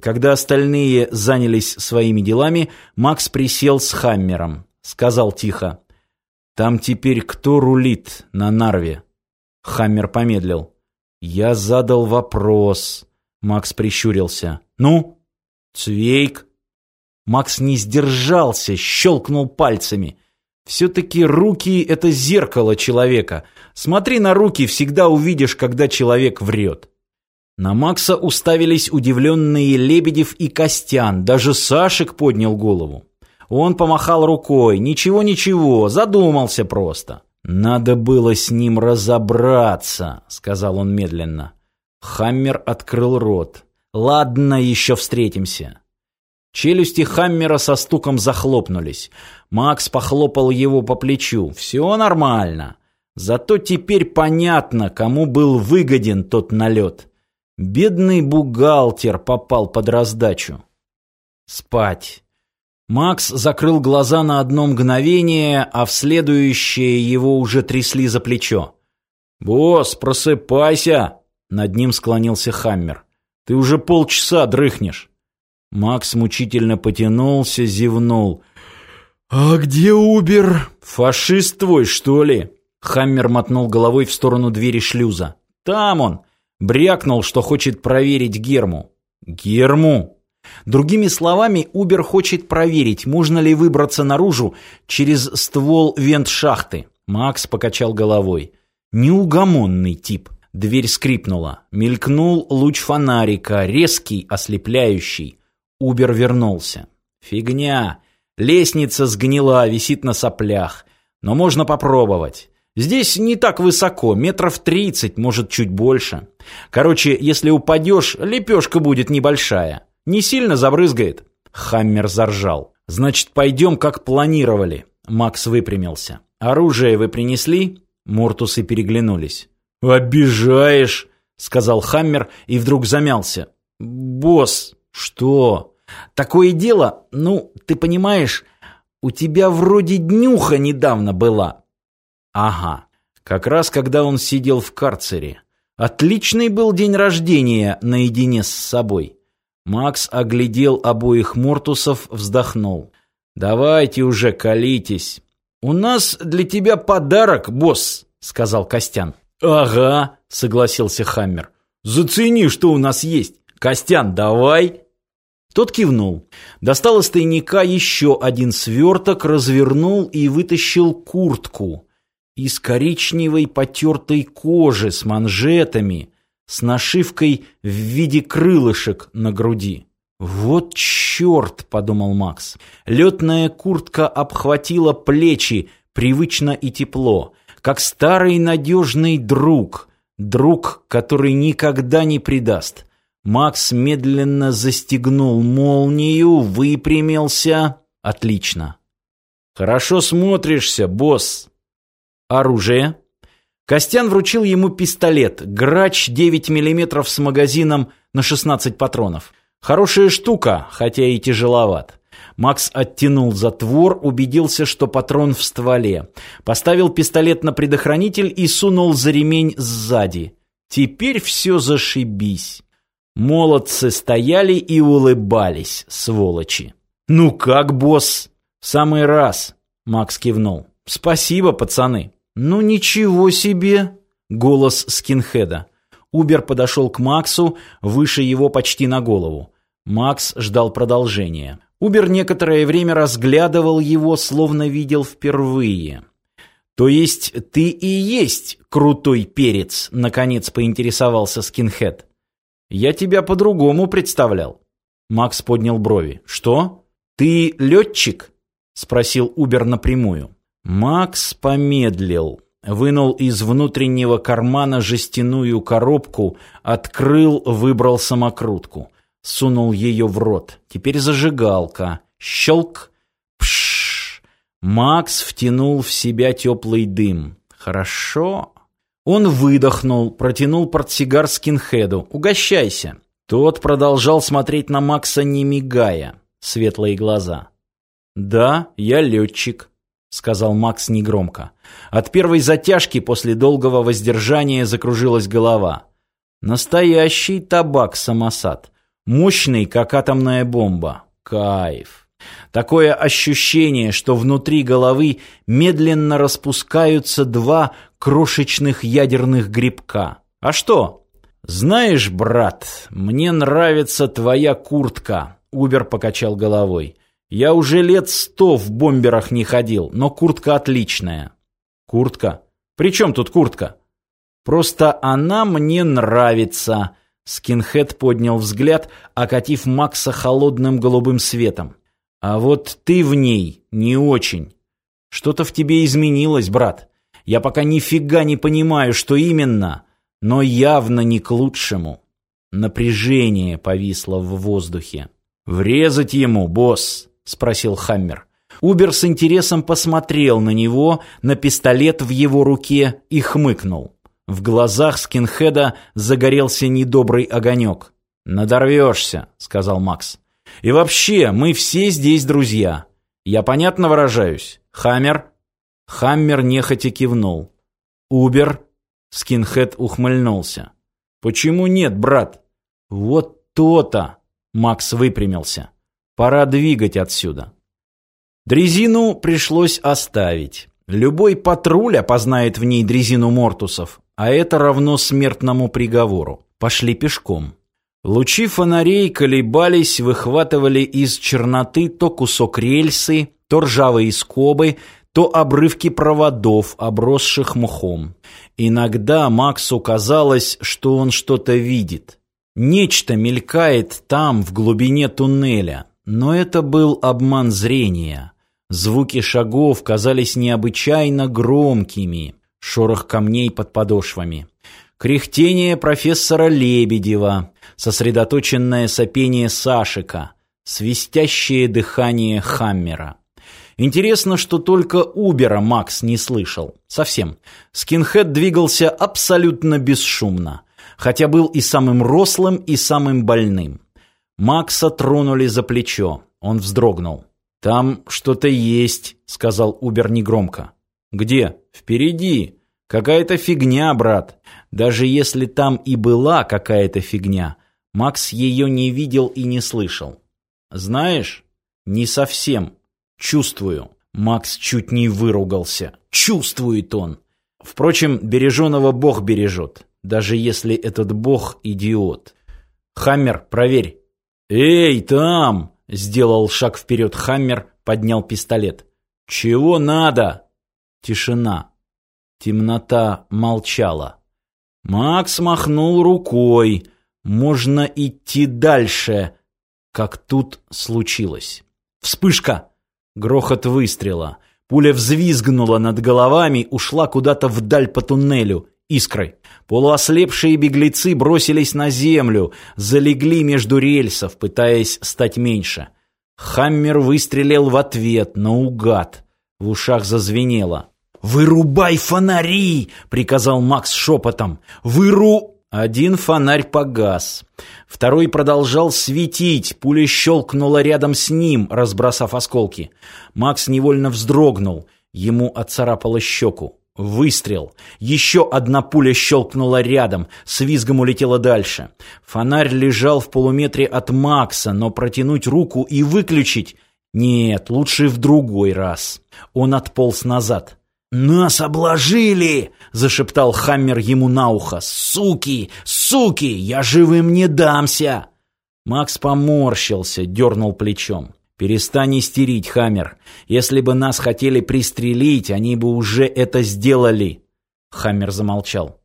Когда остальные занялись своими делами, Макс присел с Хаммером. Сказал тихо. «Там теперь кто рулит на Нарве?» Хаммер помедлил. «Я задал вопрос». Макс прищурился. «Ну?» «Цвейк». Макс не сдержался, щелкнул пальцами. Все-таки руки — это зеркало человека. Смотри на руки, всегда увидишь, когда человек врет. На Макса уставились удивленные Лебедев и Костян. Даже Сашек поднял голову. Он помахал рукой. «Ничего-ничего, задумался просто». «Надо было с ним разобраться», — сказал он медленно. Хаммер открыл рот. «Ладно, еще встретимся». Челюсти Хаммера со стуком захлопнулись. Макс похлопал его по плечу. «Все нормально. Зато теперь понятно, кому был выгоден тот налет. Бедный бухгалтер попал под раздачу. Спать. Макс закрыл глаза на одно мгновение, а в следующее его уже трясли за плечо. «Босс, просыпайся!» Над ним склонился Хаммер. «Ты уже полчаса дрыхнешь». Макс мучительно потянулся, зевнул. «А где Убер?» «Фашист твой, что ли?» Хаммер мотнул головой в сторону двери шлюза. «Там он! Брякнул, что хочет проверить Герму. Герму? Другими словами, Убер хочет проверить, можно ли выбраться наружу через ствол вент-шахты. Макс покачал головой. Неугомонный тип. Дверь скрипнула. Мелькнул луч фонарика, резкий, ослепляющий. Убер вернулся. Фигня. Лестница сгнила, висит на соплях. Но можно попробовать. Здесь не так высоко, метров тридцать, может, чуть больше. Короче, если упадешь, лепешка будет небольшая. Не сильно забрызгает. Хаммер заржал. Значит, пойдем, как планировали. Макс выпрямился. Оружие вы принесли? Мортусы переглянулись. «Обижаешь!» — сказал Хаммер и вдруг замялся. «Босс, что? Такое дело, ну, ты понимаешь, у тебя вроде днюха недавно была. Ага, как раз когда он сидел в карцере. Отличный был день рождения наедине с собой. Макс оглядел обоих Мортусов, вздохнул. «Давайте уже колитесь». «У нас для тебя подарок, босс», — сказал Костян. «Ага», — согласился Хаммер. «Зацени, что у нас есть. Костян, давай». Тот кивнул. Достал из тайника еще один сверток, развернул и вытащил куртку из коричневой потертой кожи с манжетами, с нашивкой в виде крылышек на груди. «Вот черт!» — подумал Макс. Летная куртка обхватила плечи, привычно и тепло, как старый надежный друг, друг, который никогда не предаст. Макс медленно застегнул молнию, выпрямился. Отлично. «Хорошо смотришься, босс», Оружие. Костян вручил ему пистолет, грач 9 мм с магазином на 16 патронов. Хорошая штука, хотя и тяжеловат. Макс оттянул затвор, убедился, что патрон в стволе. Поставил пистолет на предохранитель и сунул за ремень сзади. Теперь все зашибись. Молодцы стояли и улыбались, сволочи. «Ну как, босс?» «В самый раз», — Макс кивнул. «Спасибо, пацаны». «Ну ничего себе!» — голос скинхеда. Убер подошел к Максу, выше его почти на голову. Макс ждал продолжения. Убер некоторое время разглядывал его, словно видел впервые. «То есть ты и есть крутой перец?» — наконец поинтересовался скинхед. «Я тебя по-другому представлял». Макс поднял брови. «Что? Ты летчик?» — спросил Убер напрямую. Макс помедлил, вынул из внутреннего кармана жестяную коробку, открыл, выбрал самокрутку, сунул ее в рот. Теперь зажигалка. Щелк. Пш. Макс втянул в себя теплый дым. Хорошо. Он выдохнул, протянул портсигар скинхеду. «Угощайся». Тот продолжал смотреть на Макса, не мигая. Светлые глаза. «Да, я летчик», — сказал Макс негромко. От первой затяжки после долгого воздержания закружилась голова. Настоящий табак-самосад. Мощный, как атомная бомба. Кайф. Такое ощущение, что внутри головы медленно распускаются два крошечных ядерных грибка. А что? Знаешь, брат, мне нравится твоя куртка. Убер покачал головой. Я уже лет сто в бомберах не ходил, но куртка отличная. Куртка? При чем тут куртка? Просто она мне нравится. Скинхед поднял взгляд, окатив Макса холодным голубым светом. А вот ты в ней не очень. Что-то в тебе изменилось, брат. Я пока нифига не понимаю, что именно, но явно не к лучшему. Напряжение повисло в воздухе. «Врезать ему, босс?» — спросил Хаммер. Убер с интересом посмотрел на него, на пистолет в его руке и хмыкнул. В глазах скинхеда загорелся недобрый огонек. «Надорвешься», — сказал Макс. И вообще, мы все здесь друзья. Я понятно выражаюсь? Хаммер?» Хаммер нехотя кивнул. «Убер?» Скинхед ухмыльнулся. «Почему нет, брат?» «Вот то-то!» Макс выпрямился. «Пора двигать отсюда». Дрезину пришлось оставить. Любой патруль опознает в ней дрезину мортусов, а это равно смертному приговору. Пошли пешком. Лучи фонарей колебались, выхватывали из черноты то кусок рельсы, то ржавые скобы, то обрывки проводов, обросших мхом. Иногда Максу казалось, что он что-то видит. Нечто мелькает там, в глубине туннеля. Но это был обман зрения. Звуки шагов казались необычайно громкими. Шорох камней под подошвами. Кряхтение профессора Лебедева, сосредоточенное сопение Сашика, свистящее дыхание Хаммера. Интересно, что только Убера Макс не слышал. Совсем. Скинхед двигался абсолютно бесшумно. Хотя был и самым рослым, и самым больным. Макса тронули за плечо. Он вздрогнул. «Там что-то есть», — сказал Убер негромко. «Где?» «Впереди. Какая-то фигня, брат. Даже если там и была какая-то фигня, Макс ее не видел и не слышал. Знаешь, не совсем. Чувствую. Макс чуть не выругался. Чувствует он. Впрочем, береженого Бог бережет, даже если этот Бог идиот. Хаммер, проверь. Эй, там! Сделал шаг вперед Хаммер, поднял пистолет. Чего надо? Тишина. Темнота молчала. Макс махнул рукой. Можно идти дальше. Как тут случилось. Вспышка! Грохот выстрела. Пуля взвизгнула над головами, ушла куда-то вдаль по туннелю. Искрой. Полуослепшие беглецы бросились на землю, залегли между рельсов, пытаясь стать меньше. Хаммер выстрелил в ответ, наугад. В ушах зазвенело. «Вырубай фонари!» — приказал Макс шепотом. «Выру...» Один фонарь погас. Второй продолжал светить. Пуля щелкнула рядом с ним, разбросав осколки. Макс невольно вздрогнул. Ему отцарапало щеку. Выстрел. Еще одна пуля щелкнула рядом, с визгом улетела дальше. Фонарь лежал в полуметре от Макса, но протянуть руку и выключить... Нет, лучше в другой раз. Он отполз назад. «Нас обложили!» — зашептал Хаммер ему на ухо. «Суки! Суки! Я живым не дамся!» Макс поморщился, дернул плечом. «Перестань истерить, Хаммер. Если бы нас хотели пристрелить, они бы уже это сделали!» Хаммер замолчал.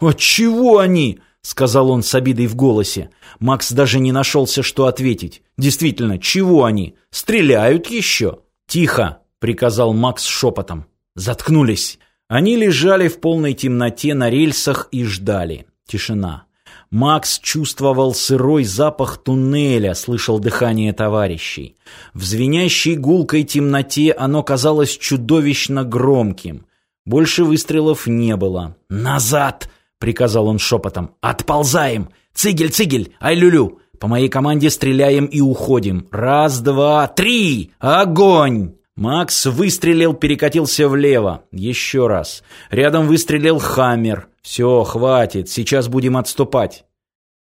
«От чего они?» — сказал он с обидой в голосе. Макс даже не нашелся, что ответить. «Действительно, чего они? Стреляют еще?» «Тихо!» — приказал Макс шепотом. Заткнулись. Они лежали в полной темноте на рельсах и ждали. Тишина. Макс чувствовал сырой запах туннеля, слышал дыхание товарищей. В звенящей гулкой темноте оно казалось чудовищно громким. Больше выстрелов не было. «Назад!» — приказал он шепотом. «Отползаем! Цигель, цигель! Ай-люлю! По моей команде стреляем и уходим. Раз, два, три! Огонь!» Макс выстрелил, перекатился влево. Еще раз. Рядом выстрелил Хаммер. Все, хватит, сейчас будем отступать.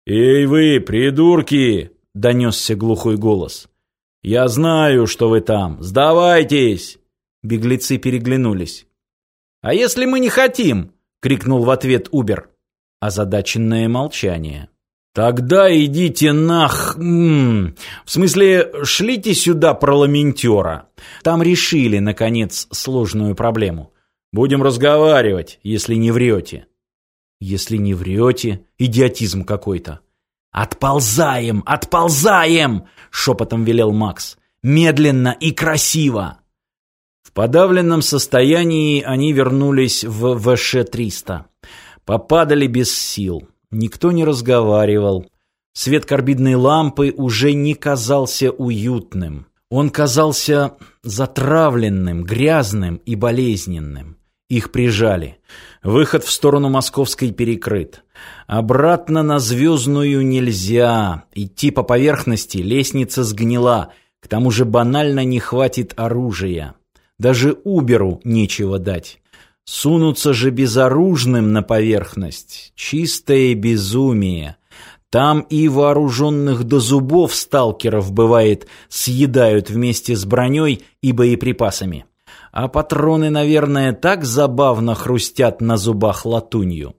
«Эй вы, придурки!» — донесся глухой голос. «Я знаю, что вы там! Сдавайтесь!» Беглецы переглянулись. «А если мы не хотим?» — крикнул в ответ Убер. Озадаченное молчание. «Тогда идите нах... М -м, в смысле, шлите сюда парламентера. Там решили, наконец, сложную проблему. Будем разговаривать, если не врете». «Если не врете, идиотизм какой-то». «Отползаем, отползаем!» — шепотом велел Макс. «Медленно и красиво!» В подавленном состоянии они вернулись в ВШ-300. Попадали без сил. Никто не разговаривал. Свет карбидной лампы уже не казался уютным. Он казался затравленным, грязным и болезненным. Их прижали. Выход в сторону Московской перекрыт. Обратно на Звездную нельзя. Идти по поверхности лестница сгнила. К тому же банально не хватит оружия. Даже Уберу нечего дать. Сунуться же безоружным на поверхность — чистое безумие. Там и вооруженных до зубов сталкеров, бывает, съедают вместе с броней и боеприпасами. А патроны, наверное, так забавно хрустят на зубах латунью.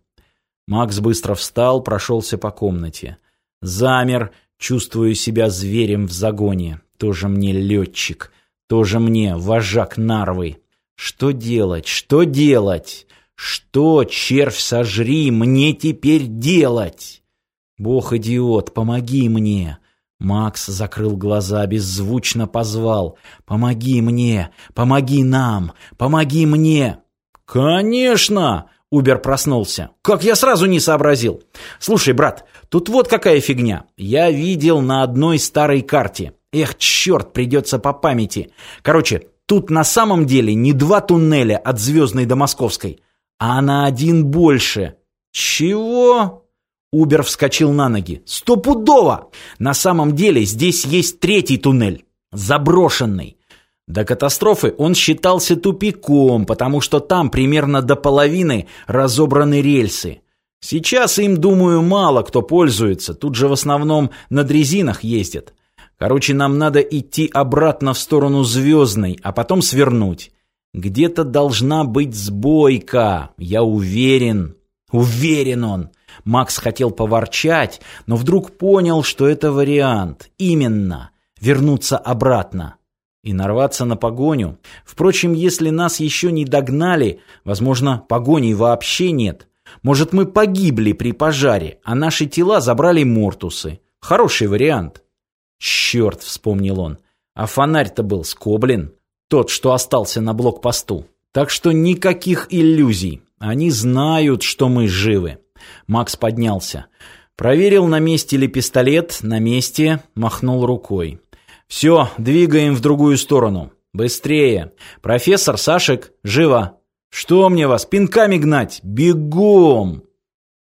Макс быстро встал, прошелся по комнате. Замер, чувствуя себя зверем в загоне. Тоже мне летчик, тоже мне вожак нарвы. Что делать? Что делать? Что, червь, сожри, мне теперь делать? Бог-идиот, помоги мне. Макс закрыл глаза, беззвучно позвал. «Помоги мне! Помоги нам! Помоги мне!» «Конечно!» — Убер проснулся. «Как я сразу не сообразил! Слушай, брат, тут вот какая фигня. Я видел на одной старой карте. Эх, черт, придется по памяти. Короче, Тут на самом деле не два туннеля от Звездной до Московской, а на один больше. Чего? Убер вскочил на ноги. Стопудово! На самом деле здесь есть третий туннель. Заброшенный. До катастрофы он считался тупиком, потому что там примерно до половины разобраны рельсы. Сейчас им, думаю, мало кто пользуется, тут же в основном на дрезинах ездят. Короче, нам надо идти обратно в сторону Звездной, а потом свернуть. Где-то должна быть сбойка, я уверен. Уверен он. Макс хотел поворчать, но вдруг понял, что это вариант. Именно. Вернуться обратно. И нарваться на погоню. Впрочем, если нас еще не догнали, возможно, погони вообще нет. Может, мы погибли при пожаре, а наши тела забрали мортусы. Хороший вариант. «Черт!» — вспомнил он. «А фонарь-то был скоблен. Тот, что остался на блокпосту. Так что никаких иллюзий. Они знают, что мы живы». Макс поднялся. Проверил, на месте ли пистолет. На месте. Махнул рукой. «Все, двигаем в другую сторону. Быстрее. Профессор, Сашек, живо. Что мне вас, пинками гнать? Бегом!»